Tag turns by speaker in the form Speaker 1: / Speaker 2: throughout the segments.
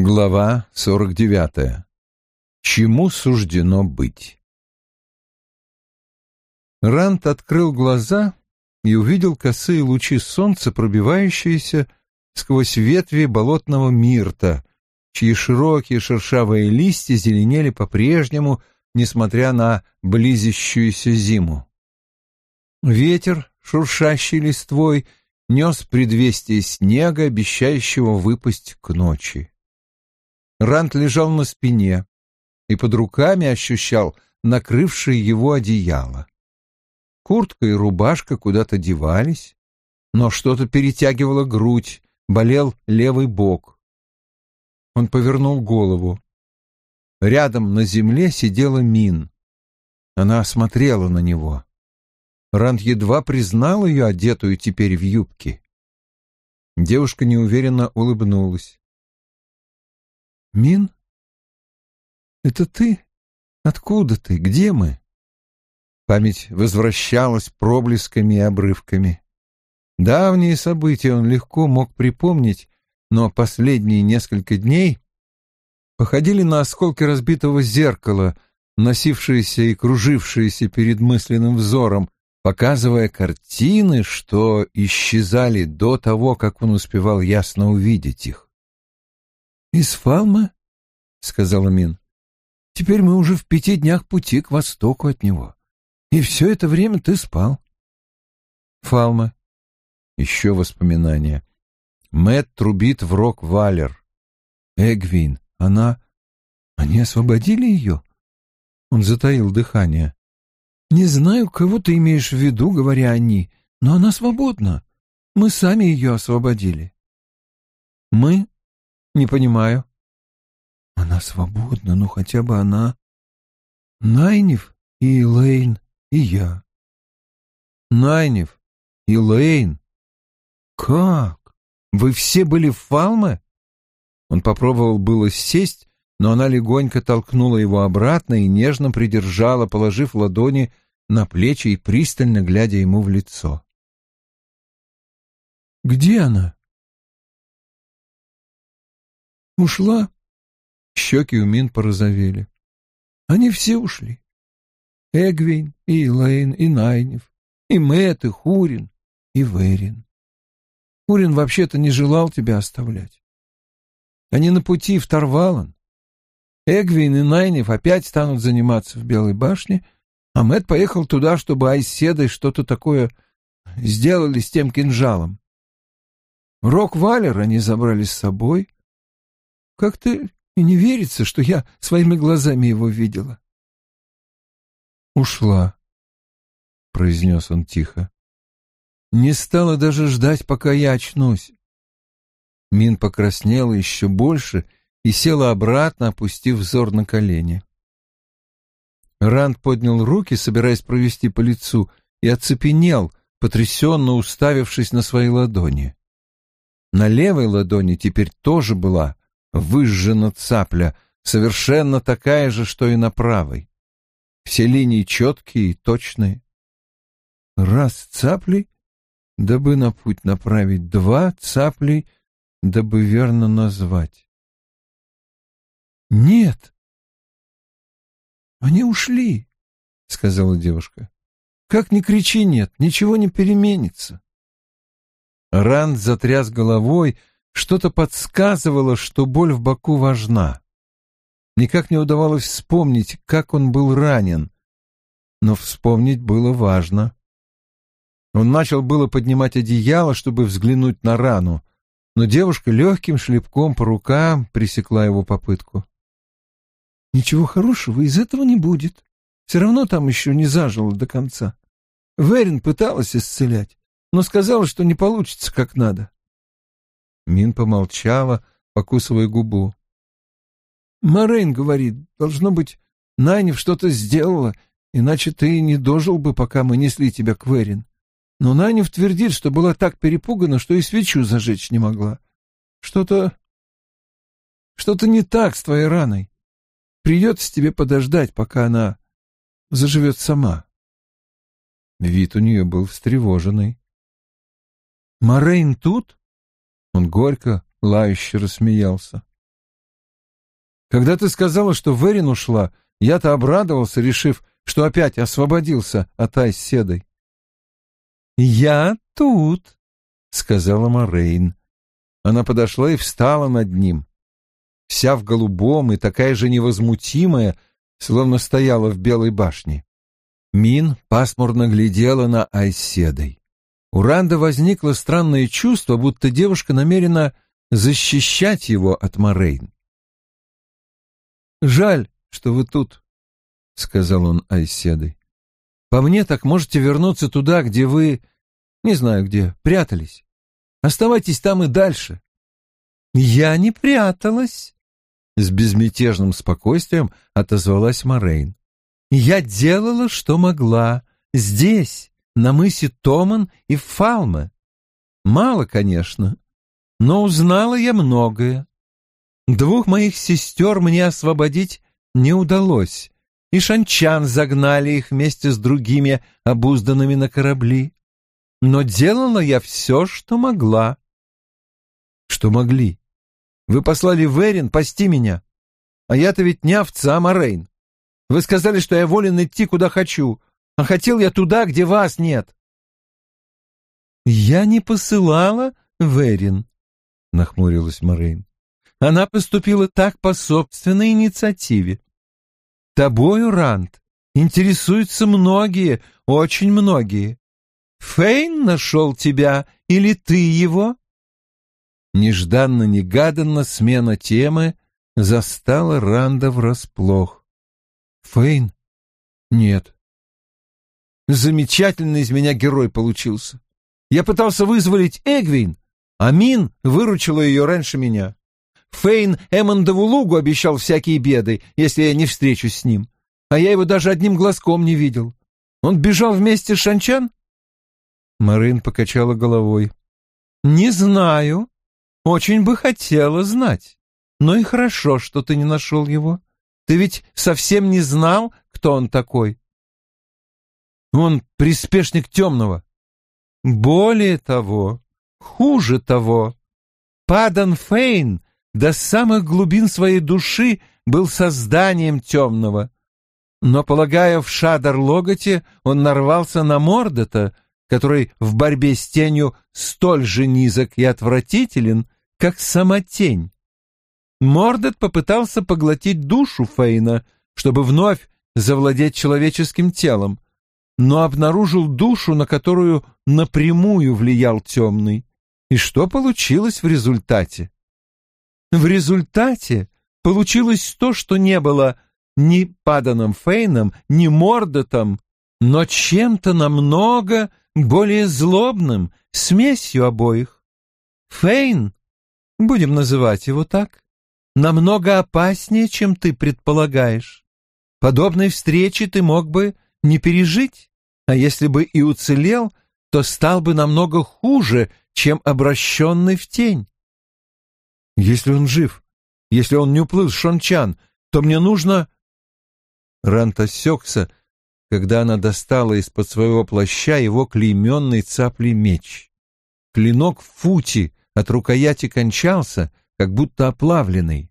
Speaker 1: Глава сорок девятая. Чему суждено быть? Рант открыл глаза и увидел косые лучи солнца, пробивающиеся сквозь ветви болотного мирта, чьи широкие шершавые листья зеленели по-прежнему, несмотря на близящуюся зиму. Ветер, шуршащий листвой, нес предвестие снега, обещающего выпасть к ночи. Рант лежал на спине и под руками ощущал накрывшее его одеяло. Куртка и рубашка куда-то девались, но что-то перетягивало грудь, болел левый бок. Он повернул голову. Рядом на земле сидела Мин. Она смотрела на него. Ранд едва признал ее, одетую теперь в юбке. Девушка неуверенно улыбнулась. «Мин? Это ты? Откуда ты? Где мы?» Память возвращалась проблесками и обрывками. Давние события он легко мог припомнить, но последние несколько дней походили на осколки разбитого зеркала, носившиеся и кружившиеся перед мысленным взором, показывая картины, что исчезали до того, как он успевал ясно увидеть их. «Из Фалма?» — сказала Мин. «Теперь мы уже в пяти днях пути к востоку от него. И все это время ты спал». Фалма. Еще воспоминания. Мэт трубит в рок-валер. Эгвин, она... Они освободили ее? Он затаил дыхание. Не знаю, кого ты имеешь в виду, говоря «они», но она свободна. Мы сами ее освободили. Мы? Не понимаю. Она свободна, но хотя бы она... Найнев и Лейн и я. Найнев и Лейн? Как? Вы все были в Фалме? Он попробовал было сесть, но она легонько толкнула его обратно и нежно придержала, положив ладони на плечи и пристально глядя ему в лицо. «Где она?» «Ушла?» Щеки у Мин порозовели. «Они все ушли. Эгвин, и Лейн, и Найнев, и Мэтт, и Хурин, и Верин. Хурин вообще-то не желал тебя оставлять. Они на пути в Тарвалан. Эгвин и Найнев опять станут заниматься в Белой башне, а Мэтт поехал туда, чтобы Айседой что-то такое сделали с тем кинжалом. Рок-валер они забрали с собой. Как-то и не верится, что я своими глазами его видела. «Ушла», — произнес он тихо. «Не стала даже ждать, пока я очнусь». Мин покраснела еще больше и села обратно, опустив взор на колени. Ранд поднял руки, собираясь провести по лицу, и оцепенел, потрясенно уставившись на свои ладони. На левой ладони теперь тоже была выжжена цапля, совершенно такая же, что и на правой. Все линии четкие и точные. Раз цапли, дабы на путь направить, два цапли, дабы верно назвать. «Нет!» «Они ушли», — сказала девушка. «Как ни кричи, нет, ничего не переменится». Ранд затряс головой, что-то подсказывало, что боль в боку важна. Никак не удавалось вспомнить, как он был ранен, но вспомнить было важно. Он начал было поднимать одеяло, чтобы взглянуть на рану, но девушка легким шлепком по рукам пресекла его попытку. Ничего хорошего из этого не будет. Все равно там еще не зажило до конца. Верин пыталась исцелять, но сказала, что не получится как надо. Мин помолчала, покусывая губу. Морейн говорит, должно быть, Найнев что-то сделала, иначе ты не дожил бы, пока мы несли тебя к Верин. Но Найнев твердит, что была так перепугана, что и свечу зажечь не могла. Что-то... что-то не так с твоей раной. Придется тебе подождать, пока она заживет сама. Вид у нее был встревоженный. «Морейн тут?» Он горько, лающе рассмеялся. Когда ты сказала, что Верин ушла, я-то обрадовался, решив, что опять освободился от Айседой.
Speaker 2: «Я тут», — сказала Морейн.
Speaker 1: Она подошла и встала над ним, вся в голубом и такая же невозмутимая, словно стояла в белой башне. Мин пасмурно глядела на Айседой. У Ранда возникло странное чувство, будто девушка намерена защищать его от Морейн. «Жаль, что вы тут», — сказал он Айседой. «По мне так можете вернуться туда, где вы, не знаю где, прятались. Оставайтесь там и дальше».
Speaker 2: «Я не пряталась», — с безмятежным спокойствием отозвалась Морейн. «Я делала, что могла, здесь, на мысе Томан и Фалме. Мало, конечно, но узнала я многое. Двух моих сестер мне освободить не удалось, и шанчан загнали их вместе с другими, обузданными на корабли. Но делала я все, что могла.
Speaker 1: Что могли? Вы послали Верин пасти меня. А я-то ведь не овца, а Морейн. Вы сказали, что я волен идти, куда хочу, а хотел я туда, где вас нет.
Speaker 2: Я не посылала Верин, нахмурилась Морейн. Она поступила так по собственной инициативе. Тобою, Рант, интересуются многие, очень многие. Фейн нашел тебя или ты его?
Speaker 1: Нежданно-негаданно смена темы застала Ранда врасплох. Фейн? Нет. Замечательный из меня герой получился. Я пытался вызволить Эгвин, а Мин выручила ее раньше меня. Фейн Эммондову лугу обещал всякие беды, если я не встречусь с ним. А я его даже одним глазком не видел. Он бежал вместе с Шанчан?
Speaker 2: Марин покачала головой. «Не знаю. Очень бы хотела знать. Но и хорошо, что ты не нашел его. Ты ведь совсем не знал, кто он такой».
Speaker 1: «Он приспешник темного».
Speaker 2: «Более того, хуже того, Падан Фейн до самых глубин своей души был созданием темного. Но, полагая, в Шадар-Логоте он нарвался на Мордота, который в борьбе с тенью столь же низок и отвратителен, как сама тень. Мордот попытался поглотить душу Фейна, чтобы вновь завладеть человеческим телом, но обнаружил душу, на которую напрямую влиял темный. И что получилось в результате? В результате получилось то, что не было ни Паданом Фейном, ни Мордотом, но чем-то намного более злобным, смесью обоих. Фейн, будем называть его так, намного опаснее, чем ты предполагаешь. Подобной встречи ты мог бы не пережить, а если бы и уцелел, то стал бы намного хуже, чем обращенный в тень.
Speaker 1: Если он жив, если он не уплыл с Шончан, то мне нужно... Рант осекся, когда она достала из-под своего плаща его клейменный цаплей меч. Клинок в фути от рукояти кончался, как будто оплавленный.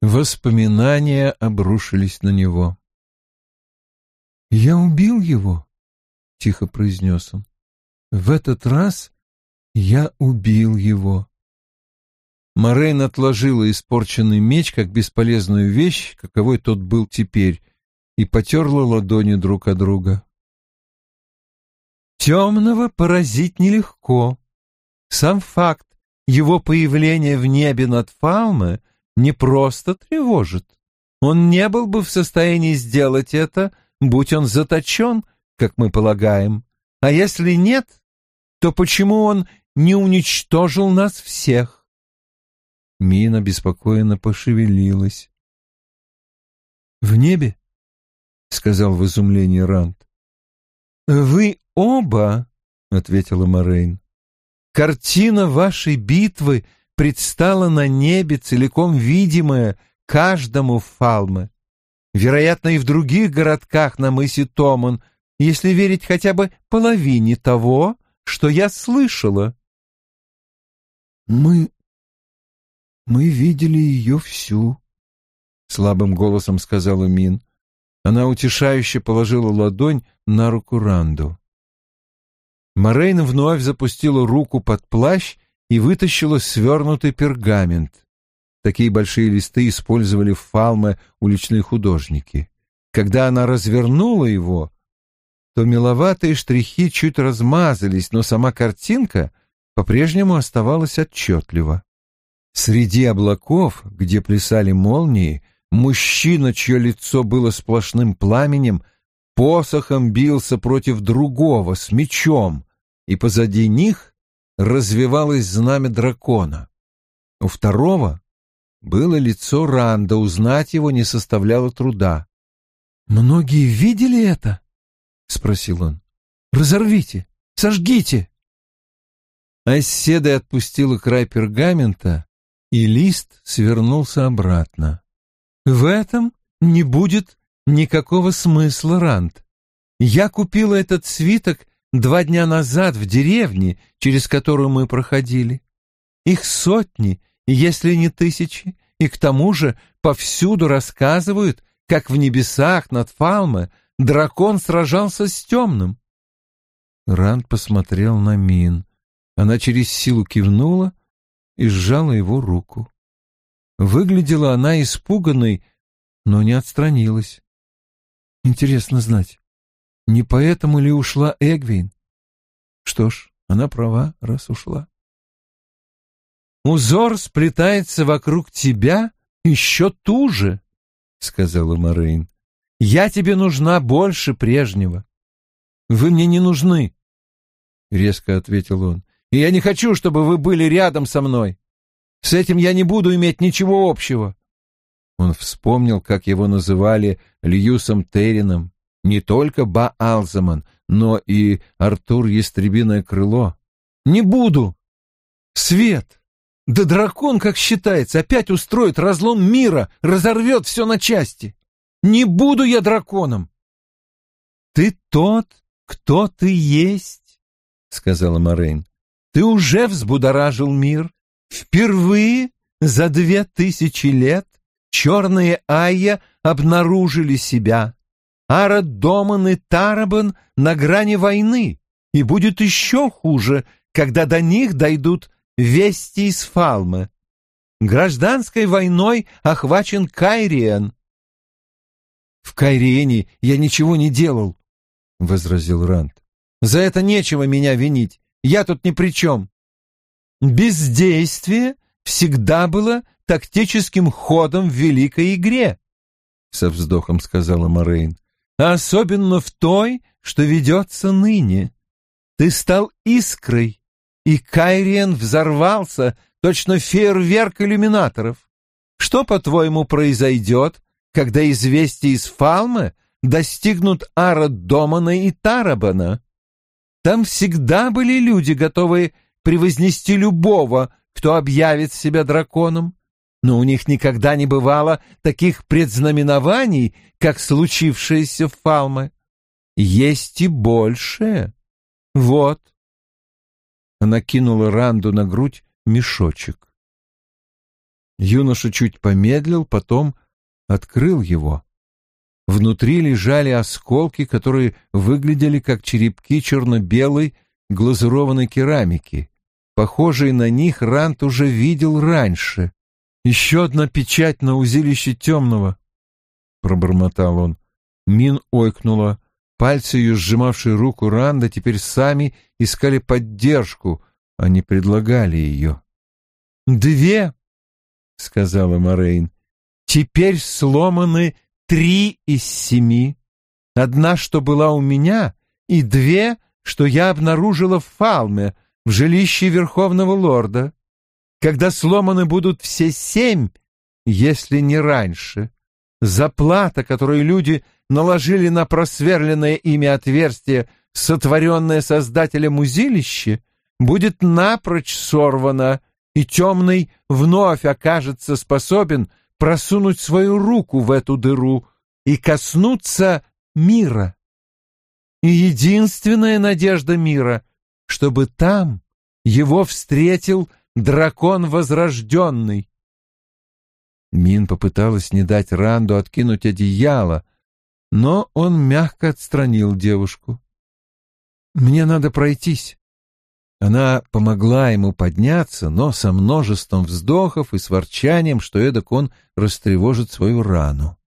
Speaker 1: Воспоминания обрушились на него.
Speaker 2: «Я убил его», — тихо произнес он. «В этот раз я убил его».
Speaker 1: Морейн отложила испорченный меч как бесполезную вещь, каковой тот был теперь, и потерла ладони друг от друга.
Speaker 2: «Темного поразить нелегко. Сам факт его появления в небе над Фалме не просто тревожит. Он не был бы в состоянии сделать это, будь он заточен, как мы полагаем. А если нет, то почему он не уничтожил нас всех?»
Speaker 1: Мина беспокоенно пошевелилась.
Speaker 2: «В небе?» — сказал в изумлении Рант. «Вы оба», — ответила Морейн. «Картина вашей битвы предстала на небе, целиком видимая каждому Фалме. Вероятно, и в других городках на мысе Томан, если верить хотя бы половине того, что я слышала».
Speaker 1: — Мы... мы видели ее всю, — слабым голосом сказала Мин. Она утешающе положила ладонь на руку Ранду. Морейн вновь запустила руку под плащ и вытащила свернутый пергамент. Такие большие листы использовали в Фалме уличные художники. Когда она развернула его, то меловатые штрихи чуть размазались, но сама картинка по-прежнему оставалась отчетлива. Среди облаков, где плясали молнии, мужчина, чье лицо было сплошным пламенем, посохом бился против другого с мечом, и позади них развивалось знамя дракона. У второго было лицо Ранда, узнать его не составляло труда.
Speaker 2: «Многие видели это?» — спросил он. «Разорвите! Сожгите!»
Speaker 1: Оседа отпустила край пергамента, и лист свернулся обратно.
Speaker 2: «В этом не будет никакого смысла, Ранд. Я купила этот свиток два дня назад в деревне, через которую мы проходили. Их сотни, если не тысячи, и к тому же повсюду рассказывают, как в небесах над Фалме дракон сражался с темным.
Speaker 1: Ранд посмотрел на Мин. Она через силу кивнула и сжала его руку. Выглядела она испуганной, но не отстранилась. Интересно знать, не поэтому ли ушла Эгвин? Что ж, она права, раз ушла.
Speaker 2: «Узор сплетается вокруг тебя еще туже», — сказала Морейн. «Я тебе нужна больше прежнего». «Вы мне не нужны», — резко ответил он. «И я не хочу, чтобы вы были рядом со мной. С этим я не буду иметь ничего общего».
Speaker 1: Он вспомнил, как его называли Льюсом Террином, не только Ба Алзаман, но и Артур Ястребиное Крыло.
Speaker 2: «Не буду! Свет! Да дракон, как считается, опять устроит разлом мира, разорвет все на части! Не буду я драконом!» «Ты тот, кто ты есть», — сказала Морейн. «Ты уже взбудоражил мир. Впервые за две тысячи лет черные Айя обнаружили себя. Арат Доман и Тарабан на грани войны, и будет еще хуже, когда до них дойдут вести из Фалмы. Гражданской войной охвачен Кайриен. «В Кайриене я ничего не делал», — возразил Ранд. «За это нечего меня винить. Я тут ни при чем». «Бездействие всегда было тактическим ходом в великой игре», — со вздохом сказала Морейн особенно в той, что ведется ныне. Ты стал искрой, и Кайриен взорвался, точно фейерверк иллюминаторов. Что, по-твоему, произойдет, когда известия из Фалмы достигнут Ара Домана и Тарабана? Там всегда были люди, готовые превознести любого, кто объявит себя драконом но у них никогда не бывало таких предзнаменований, как случившееся в Фалме. Есть и большее. Вот. Она кинула Ранду на грудь мешочек. Юноша чуть помедлил, потом открыл его. Внутри лежали осколки, которые выглядели как черепки черно-белой глазурованной керамики. Похожие на них Ранд уже видел раньше. Еще одна печать на узилище темного, — пробормотал он. Мин ойкнула. Пальцы ее, сжимавшие руку Ранда, теперь сами искали поддержку, а не предлагали ее. «Две!» — сказала Морейн. «Теперь сломаны три из семи. Одна, что была у меня, и две, что я обнаружила в Фалме, в жилище Верховного Лорда когда сломаны будут все семь, если не раньше. Заплата, которую люди наложили на просверленное ими отверстие, сотворенное Создателем узилище, будет напрочь сорвана, и темный вновь окажется способен просунуть свою руку в эту дыру и коснуться мира. И единственная надежда мира, чтобы там его встретил дракон возрожденный. Мин попыталась не дать Ранду откинуть одеяло, но он мягко отстранил девушку. «Мне надо пройтись». Она помогла ему подняться, но со множеством вздохов и с ворчанием, что эдак он растревожит свою рану.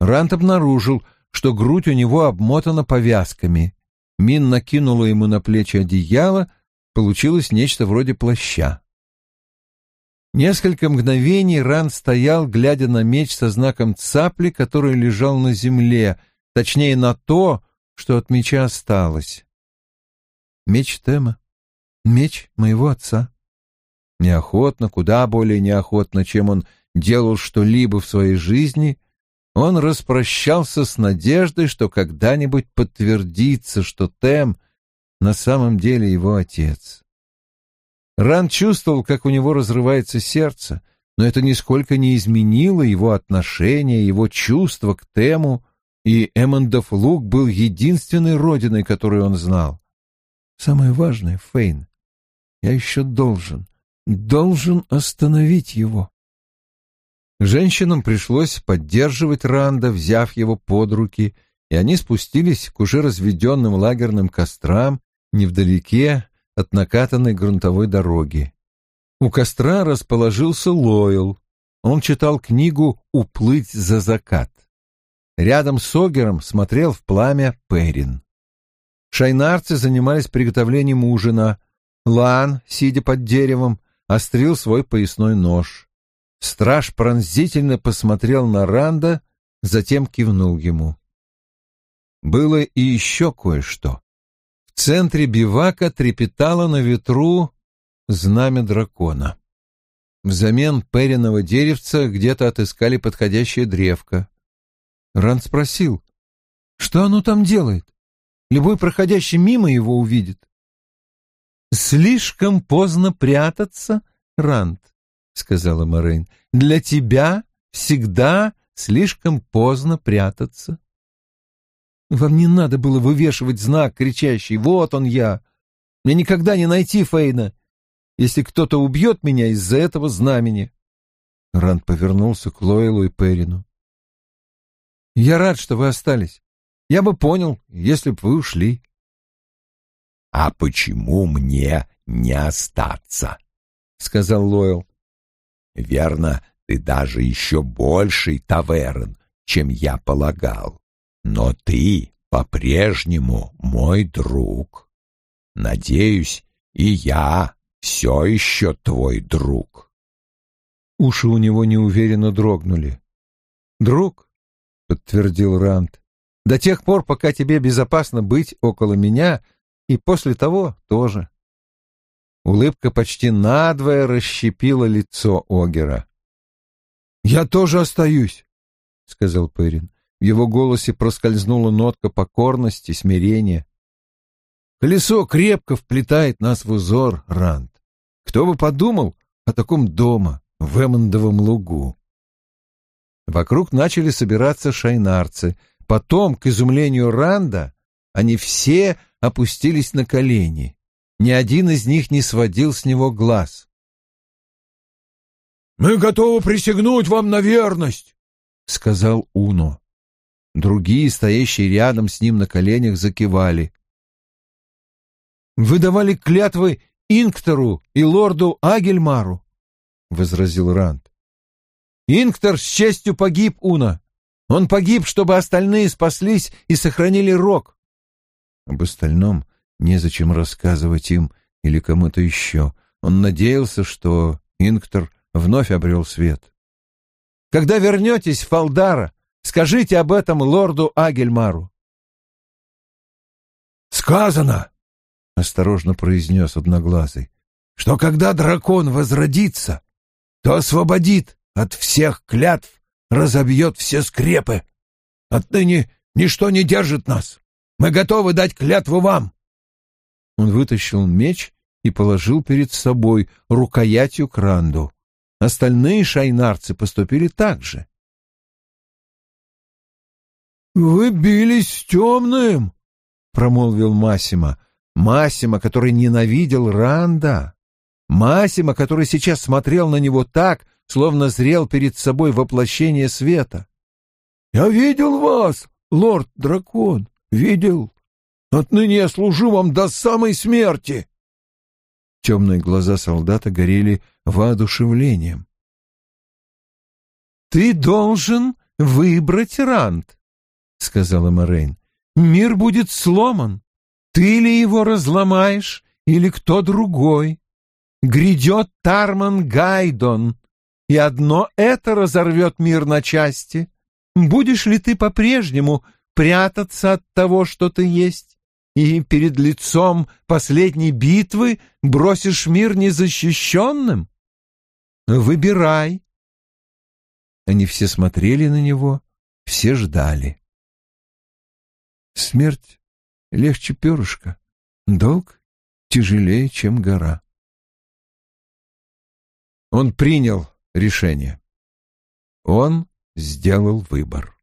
Speaker 2: Ранд обнаружил, что грудь у него обмотана повязками. Мин накинула ему на плечи одеяло, получилось нечто вроде плаща. Несколько мгновений Ран стоял, глядя на меч со знаком цапли, который лежал на земле, точнее на то, что от меча осталось. Меч Тема, меч моего отца. Неохотно, куда более неохотно, чем он делал что-либо в своей жизни, он распрощался с надеждой, что когда-нибудь подтвердится, что Тем на самом деле его отец. Ран чувствовал, как у него разрывается сердце, но это нисколько не изменило его отношение, его чувства к Тему, и Эммондов луг был единственной родиной, которую он знал. Самое важное, Фейн, я еще должен, должен остановить его. Женщинам пришлось поддерживать Ранда, взяв его под руки, и они спустились к уже разведенным лагерным кострам невдалеке от накатанной грунтовой дороги. У костра расположился Лойл. Он читал книгу «Уплыть за закат». Рядом с Огером смотрел в пламя Перин. Шайнарцы занимались приготовлением ужина. Лан, сидя под деревом, острил свой поясной нож. Страж пронзительно посмотрел на Ранда, затем кивнул ему. Было и еще кое-что. В центре бивака трепетало на ветру знамя дракона. Взамен периного деревца где-то отыскали подходящее древко. Ранд спросил, что оно там делает? Любой проходящий мимо его увидит. «Слишком поздно прятаться, Ранд», — сказала Морейн. «Для тебя всегда слишком поздно прятаться». Вам не надо было вывешивать знак, кричащий «Вот он я!» Мне никогда не найти Фейна, если кто-то убьет меня из-за этого знамени. Ранд повернулся к Лойлу и Перину. «Я рад, что вы остались. Я бы понял, если бы вы ушли».
Speaker 3: «А почему мне не остаться?» — сказал Лойл. «Верно, ты даже еще больший таверн, чем я полагал. Но ты по-прежнему мой друг. Надеюсь, и я все еще твой друг.
Speaker 2: Уши у него неуверенно дрогнули. «Друг», — подтвердил Ранд, — «до тех пор, пока тебе безопасно быть около меня, и после того тоже». Улыбка почти надвое расщепила лицо Огера. «Я тоже остаюсь», — сказал Перин. В его голосе проскользнула нотка покорности, смирения. Колесо крепко вплетает нас в узор, Ранд. Кто бы подумал о таком дома в Эммондовом лугу? Вокруг начали собираться шайнарцы. Потом, к изумлению Ранда, они все опустились на колени. Ни один из них не сводил с него глаз.
Speaker 1: «Мы готовы присягнуть вам на верность», —
Speaker 2: сказал Уно. Другие, стоящие рядом с ним на коленях, закивали. «Вы давали клятвы Инктору и лорду Агельмару», — возразил Ранд. «Инктор с честью погиб, Уна. Он погиб, чтобы остальные спаслись и сохранили рог». Об остальном незачем рассказывать им или кому-то еще. Он надеялся, что Инктор вновь обрел свет. «Когда вернетесь в Фалдара, Скажите об этом лорду Агельмару.
Speaker 1: «Сказано», — осторожно произнес Одноглазый, «что когда дракон возродится, то освободит от всех клятв, разобьет все скрепы. Отныне ничто не держит нас. Мы готовы дать клятву вам».
Speaker 2: Он вытащил меч и положил перед собой рукоятью к ранду. Остальные шайнарцы поступили так же.
Speaker 1: «Вы бились с темным», — промолвил Массимо.
Speaker 2: Массимо, который ненавидел Ранда. Массимо, который сейчас смотрел на него так, словно зрел перед собой воплощение света.
Speaker 4: «Я видел вас, лорд-дракон, видел. Отныне я служу вам до самой смерти!»
Speaker 1: Темные глаза солдата горели воодушевлением.
Speaker 2: «Ты должен выбрать Ранд», — сказала Морейн. «Мир будет сломан. Ты ли его разломаешь, или кто другой? Грядет Тарман Гайдон, и одно это разорвет мир на части. Будешь ли ты по-прежнему прятаться от того, что ты есть, и перед лицом последней битвы бросишь мир незащищенным? Выбирай».
Speaker 1: Они все смотрели на него, все ждали. Смерть легче перышка, долг тяжелее, чем гора. Он принял решение. Он сделал выбор.